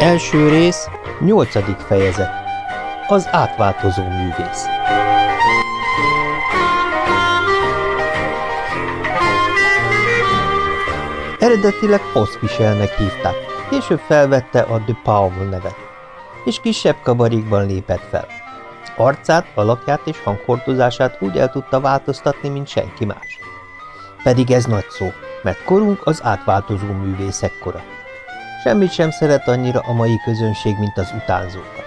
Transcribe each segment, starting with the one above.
Első rész, nyolcadik fejezet. Az átváltozó művész. Eredetileg Hospicelnek hívták, később felvette a The Powell nevet, és kisebb kabarékban lépett fel. Arcát, alakját és hanghordozását úgy el tudta változtatni, mint senki más. Pedig ez nagy szó, mert korunk az átváltozó művészek kora. Semmit sem szeret annyira a mai közönség, mint az utánzókat.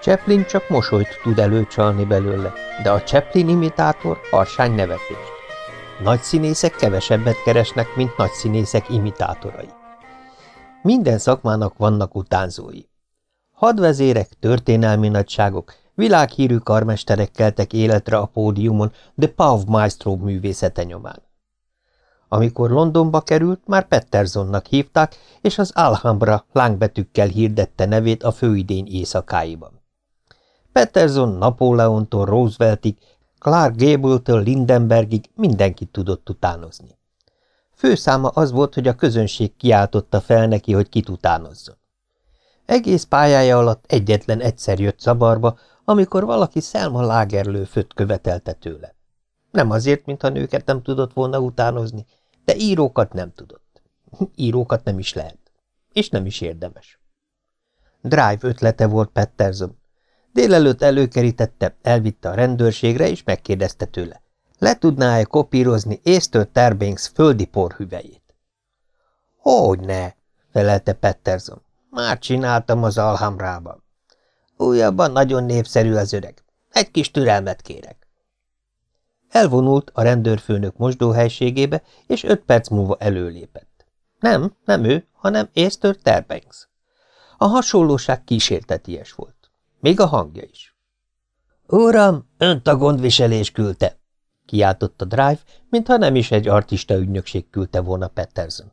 Chaplin csak mosolyt tud előcsalni belőle, de a Chaplin imitátor harsány nevetést. Nagy színészek kevesebbet keresnek, mint nagy színészek imitátorai. Minden szakmának vannak utánzói. Hadvezérek, történelmi nagyságok, világhírű karmesterek keltek életre a pódiumon de Pav Maestro művészete nyomán. Amikor Londonba került, már Pettersonnak hívták, és az Alhambra lángbetűkkel hirdette nevét a főidény éjszakáiban. Petterson Napóleontól Rooseveltig, Clark Gable-től Lindenbergig mindenkit tudott utánozni. Főszáma az volt, hogy a közönség kiáltotta fel neki, hogy kit utánozzon. Egész pályája alatt egyetlen egyszer jött zabarba, amikor valaki Selma Lagerlöföt követelte tőle. Nem azért, mintha nőket nem tudott volna utánozni, de írókat nem tudott. Írókat nem is lehet. És nem is érdemes. Drive ötlete volt Patterson. Délelőtt előkerítette, elvitte a rendőrségre, és megkérdezte tőle. Le tudná-e kopírozni Észtől Terbanks földi porhüvejét? Hogyne, felelte Patterson. Már csináltam az Alhamrában. Újabban nagyon népszerű az öreg. Egy kis türelmet kérek. Elvonult a rendőrfőnök mosdóhelységébe, és öt perc múlva előlépett. Nem, nem ő, hanem Észtör Terbanks. A hasonlóság kísérteties volt. Még a hangja is. – Uram, önt a gondviselés küldte! – kiáltotta Drive, mintha nem is egy artista ügynökség küldte volna Patterson.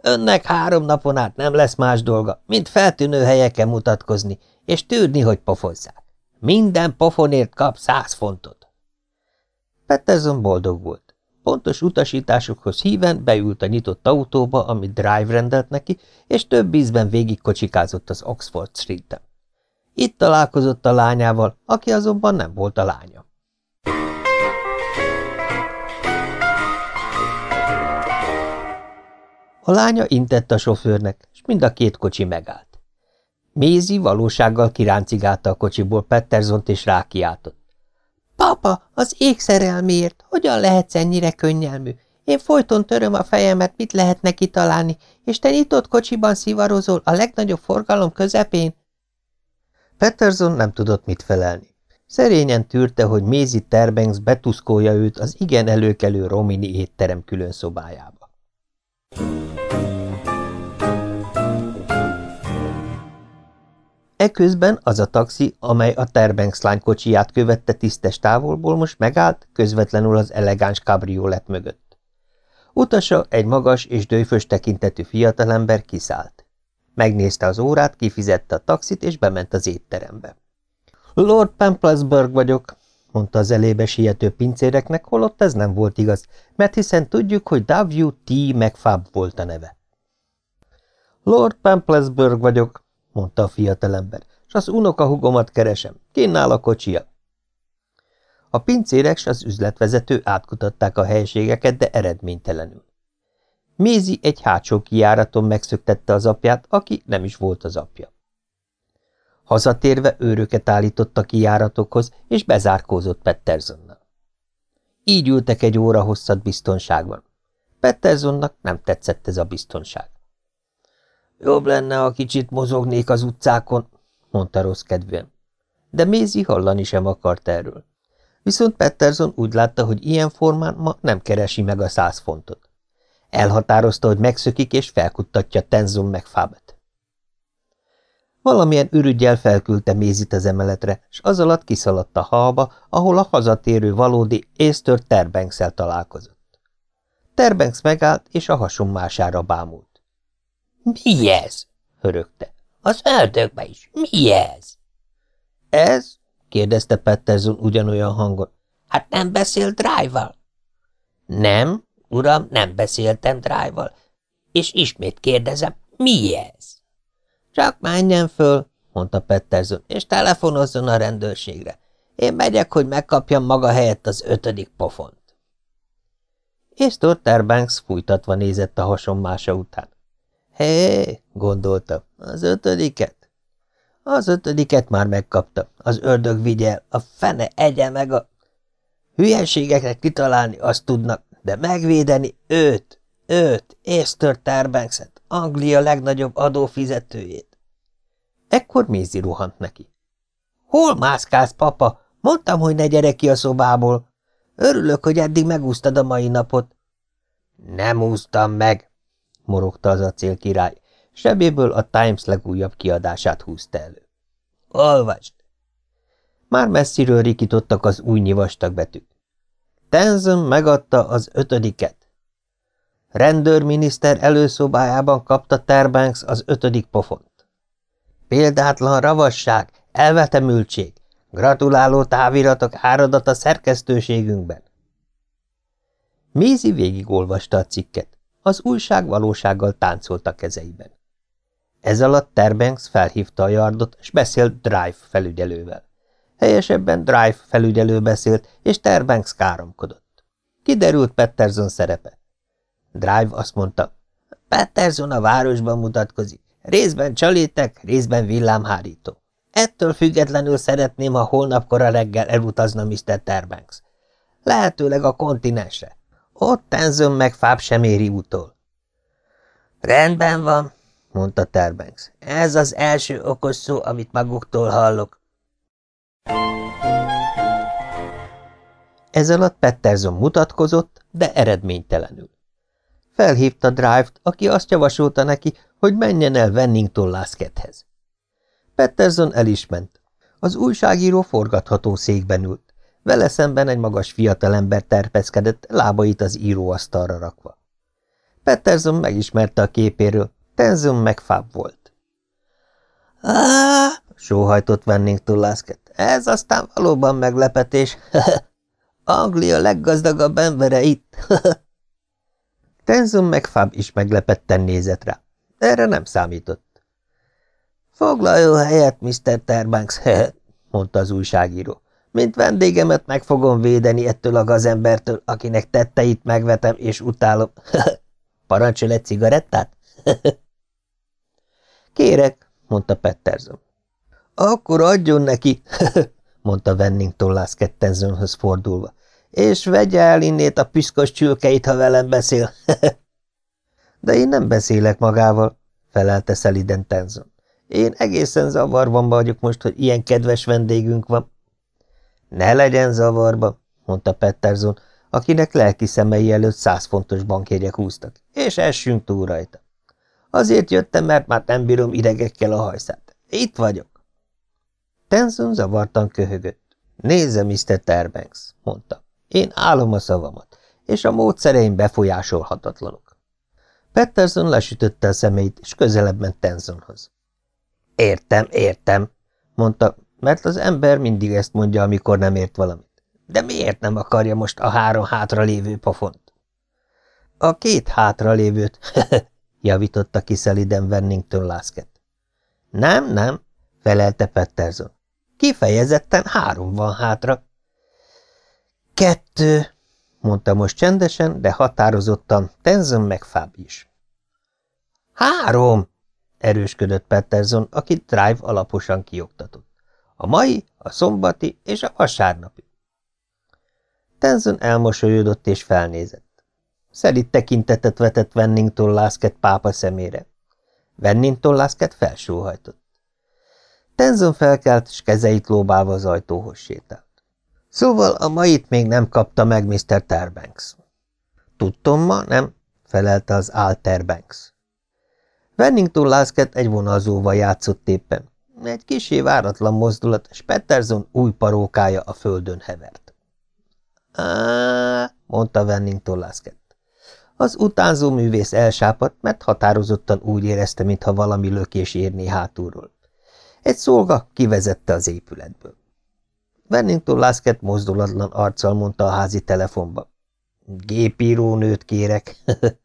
Önnek három napon át nem lesz más dolga, mint feltűnő helyeken mutatkozni, és tűrni, hogy pofozzák. Minden pofonért kap száz fontot. Patterson boldog volt. Pontos utasításokhoz híven beült a nyitott autóba, amit Drive rendelt neki, és több ízben végigkocsikázott az Oxford Street-en. Itt találkozott a lányával, aki azonban nem volt a lánya. A lánya intett a sofőrnek, és mind a két kocsi megállt. Mézi valósággal kiráncigálta a kocsiból Pettersont és rákiáltott. Papa, az ég szerelméért, hogyan lehetsz ennyire könnyelmű? Én folyton töröm a fejemet, mit lehet neki találni, és te nyitott kocsiban szivarozol a legnagyobb forgalom közepén? Peterson nem tudott mit felelni. Szerényen tűrte, hogy Mézi Terbanks betuszkolja őt az igen előkelő Romini étterem külön szobájába. Eközben az a taxi, amely a Terbanks lány kocsiját követte tisztes távolból, most megállt, közvetlenül az elegáns kabriolet mögött. Utasa, egy magas és dőfös tekintetű fiatalember kiszállt. Megnézte az órát, kifizette a taxit, és bement az étterembe. Lord Pamplesburg vagyok, mondta az elébe siető pincéreknek, holott ez nem volt igaz, mert hiszen tudjuk, hogy W. T. McFab volt a neve. Lord Pamplesburg vagyok, mondta a fiatalember, s az unokahugomat keresem. Kinnál a kocsia? A pincérek s az üzletvezető átkutatták a helységeket, de eredménytelenül. Mézi egy hátsó kijáraton megszöktette az apját, aki nem is volt az apja. Hazatérve őröket állított a kijáratokhoz, és bezárkózott Pettersonnal. Így ültek egy óra hosszat biztonságban. Pettersonnak nem tetszett ez a biztonság. Jobb lenne, ha kicsit mozognék az utcákon, mondta rossz kedvűen. De Mézi hallani sem akart erről. Viszont Petterson úgy látta, hogy ilyen formán ma nem keresi meg a száz fontot. Elhatározta, hogy megszökik és felkuttatja Tenzon meg Fábet. Valamilyen ürügyjel felküldte Mézit az emeletre, s az alatt kiszaladt a halba, ahol a hazatérő valódi Észtör terbanks találkozott. Terbanks megállt, és a hasonmására bámult. Mi ez? hörögte. Az ördögbe is. Mi ez? Ez? kérdezte Petterson ugyanolyan hangon. Hát nem beszél Drive-val? Nem, uram, nem beszéltem Drive-val. És ismét kérdezem, mi ez? Csak menjen föl, mondta Petterson, és telefonozzon a rendőrségre. Én megyek, hogy megkapjam maga helyett az ötödik pofont. És Torter Banks fújtatva nézett a hasonmása után. Hé, gondolta, az ötödiket? Az ötödiket már megkapta, az ördög vigye a fene egye meg a... Hülyeségeket kitalálni azt tudnak, de megvédeni őt, őt, Esther Terbankset, Anglia legnagyobb adófizetőjét. Ekkor Mézi rohant neki. Hol mászkálsz, papa? Mondtam, hogy ne gyere ki a szobából. Örülök, hogy eddig megúsztad a mai napot. Nem úsztam meg, morogta az acélkirály. Sebéből a Times legújabb kiadását húzta elő. Olvasd! Már messziről rikítottak az új vastag betűk. Tenzon megadta az ötödiket. Rendőrminiszter előszobájában kapta Terbanks az ötödik pofont. Példátlan ravasság, elvetemültség, gratuláló táviratok áradat a szerkesztőségünkben. Mézi végigolvasta a cikket. Az újság valósággal táncolt a kezeiben. Ez alatt Terbanks felhívta a yardot, és beszélt Drive felügyelővel. Helyesebben Drive felügyelő beszélt, és Terbanks káromkodott. Kiderült Petterson szerepe. Drive azt mondta, Petterson a városban mutatkozik. Részben csalétek, részben villámhárító. Ettől függetlenül szeretném, ha holnap kora reggel elutazna Mr. Terbanks. Lehetőleg a kontinensre. Ott Tenzön meg fáb sem éri utol. Rendben van, mondta Terbanks. Ez az első okos szó, amit maguktól hallok. Ez alatt Petterson mutatkozott, de eredménytelenül. Felhívta Drive-t, aki azt javasolta neki, hogy menjen el Wennington Laskethez. Petterson el is ment. Az újságíró forgatható székben ült. Vele szemben egy magas fiatalember terpeszkedett, lábait az íróasztalra rakva. Petterson megismerte a képéről, Tenzon meg fább volt. Sóhajtott Wennington Lasket. Ez aztán valóban meglepetés. Anglia leggazdagabb embere itt. Tenzon meg Fab is meglepetten nézett rá. Erre nem számított. Foglaljon helyet, Mr. Terbanks, mondta az újságíró. Mint vendégemet meg fogom védeni ettől a gazembertől, akinek tetteit megvetem és utálom. Parancsol egy cigarettát? Kérek, mondta Petterson. Akkor adjon neki, mondta Wennington Lász Kettenzönhöz fordulva, és vegye el innét a piszkos csülkeit, ha velem beszél. De én nem beszélek magával, felelte szeliden Tenzon. Én egészen zavarban vagyok most, hogy ilyen kedves vendégünk van. Ne legyen zavarba, mondta Petterson, akinek lelki szemei előtt száz fontos bankjegyek húztak, és essünk túl rajta. Azért jöttem, mert már nem bírom idegekkel a hajszát. Itt vagyok. Tenson zavartan köhögött. Nézze, Mr. Terbanks, mondta. Én állom a szavamat, és a módszereim befolyásolhatatlanok. Patterson lesütötte a szemét, és közelebb ment Tensonhoz. Értem, értem, mondta, mert az ember mindig ezt mondja, amikor nem ért valamit. De miért nem akarja most a három hátra lévő pofont? A két hátra lévőt, javította ki szeliden Wennington Lasket. Nem, nem, felelte Petterson. Kifejezetten három van hátra. Kettő, mondta most csendesen, de határozottan Tenson meg Fab is. Három, erősködött Petterson, akit Drive alaposan kioktatott. A mai, a szombati és a vasárnapi. Tenson elmosolyodott és felnézett. Szelít tekintetet vetett Wennington Lasket pápa szemére. Wennington Lasket felsóhajtott. Tenzon felkelt, és kezeit lóbálva az ajtóhoz sétált. Szóval a mait még nem kapta meg Mr. Terbanks. Tudtom ma, nem? felelte az Al Terbanks. Wennington Lasket egy vonalzóval játszott éppen. Egy kisé váratlan mozdulat, és Petterson új parókája a földön hevert. Á, mondta Wennington Lasket. Az utánzó művész elsápadt, mert határozottan úgy érezte, mintha valami lökés érné hátulról. Egy szolga kivezette az épületből. Bennington Lasket mozdulatlan arccal mondta a házi telefonba. Gépíró nőt kérek.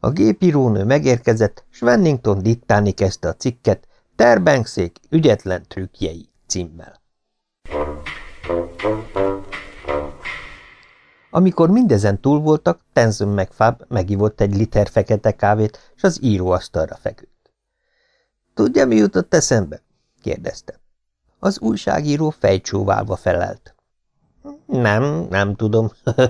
A gépírónő megérkezett, s Wennington diktálni kezdte a cikket Terbankszék ügyetlen trükkjei címmel. Amikor mindezen túl voltak, Tenzin meg Fab megivott egy liter fekete kávét, és az íróasztalra feküdt. – Tudja, mi jutott eszembe? – kérdezte. Az újságíró fejcsóválva felelt. – Nem, nem tudom.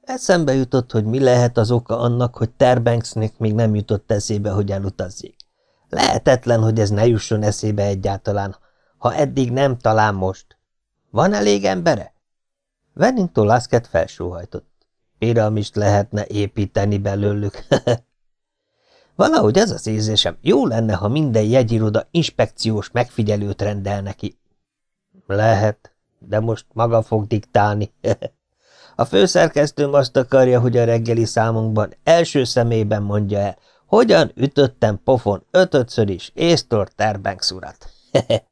Eszembe jutott, hogy mi lehet az oka annak, hogy Terbanksnek még nem jutott eszébe, hogy elutazzék. Lehetetlen, hogy ez ne jusson eszébe egyáltalán, ha eddig nem, talán most. Van elég embere? Wennington Lasket felsóhajtott. Piramist lehetne építeni belőlük. Valahogy az az érzésem, jó lenne, ha minden jegyiroda inspekciós megfigyelőt rendel neki. Lehet, de most maga fog diktálni. A főszerkesztőm azt akarja, hogy a reggeli számunkban első szemében mondja el, hogyan ütöttem pofon ötötször is Észtor Terbanks urat.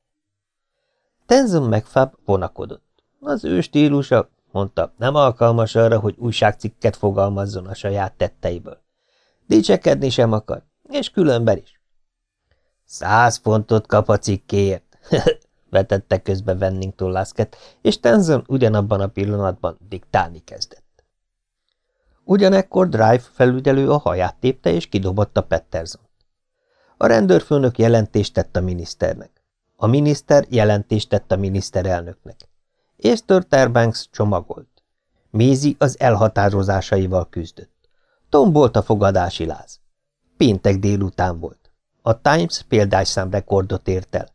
Tenzon megfáb vonakodott. Az ő stílusa, mondta, nem alkalmas arra, hogy újságcikket fogalmazzon a saját tetteiből. Dicsekedni sem akar, és különben is. Száz fontot kap a cikkéért, vetette közbe Wennington Lasket, és Tenzon ugyanabban a pillanatban diktálni kezdett. Ugyanekkor Drive felügyelő a haját tépte, és kidobotta Petterson. A rendőrfőnök jelentést tett a miniszternek. A miniszter jelentést tett a miniszterelnöknek. Észtör Terbanks csomagolt. Mézi az elhatározásaival küzdött. Tombolt a fogadási láz. Péntek délután volt. A Times példányszám rekordot ért el.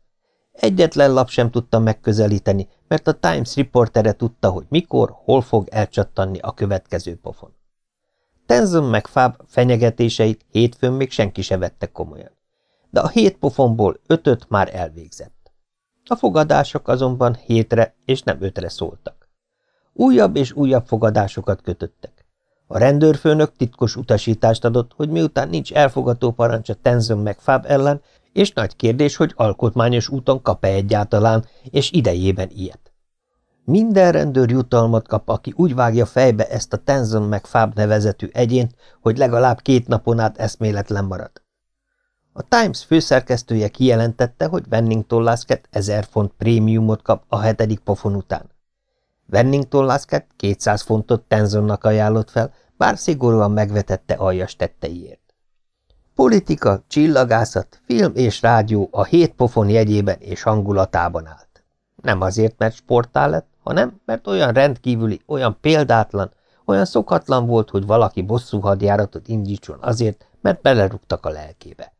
Egyetlen lap sem tudta megközelíteni, mert a Times riportere tudta, hogy mikor, hol fog elcsattanni a következő pofon. Tenzon meg Fáb fenyegetéseit hétfőn még senki se vette komolyan. De a hét pofonból ötöt már elvégzett. A fogadások azonban hétre és nem ötre szóltak. Újabb és újabb fogadásokat kötöttek. A rendőrfőnök titkos utasítást adott, hogy miután nincs elfogató parancsa Tenzon meg Fáb ellen, és nagy kérdés, hogy alkotmányos úton kap-e egyáltalán, és idejében ilyet. Minden rendőr jutalmat kap, aki úgy vágja fejbe ezt a Tenzon meg Fáb nevezetű egyént, hogy legalább két napon át eszméletlen marad. A Times főszerkesztője kijelentette, hogy Wennington Lasket 1000 font prémiumot kap a hetedik pofon után. Wennington Lasket 200 fontot Tenzonnak ajánlott fel, bár szigorúan megvetette aljas tetteiért. Politika, csillagászat, film és rádió a hét pofon jegyében és hangulatában állt. Nem azért, mert sportál lett, hanem mert olyan rendkívüli, olyan példátlan, olyan szokatlan volt, hogy valaki bosszú hadjáratot indítson azért, mert belerúgtak a lelkébe.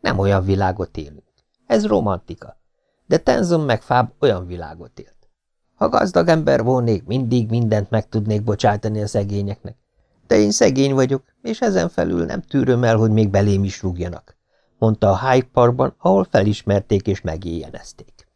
Nem olyan világot élünk. Ez romantika. De Tenzon meg Fáb olyan világot élt. Ha gazdag ember volnék, mindig mindent meg tudnék bocsájtani a szegényeknek. De én szegény vagyok, és ezen felül nem tűröm el, hogy még belém is rúgjanak, mondta a Hyde Parkban, ahol felismerték és megéjjenezték.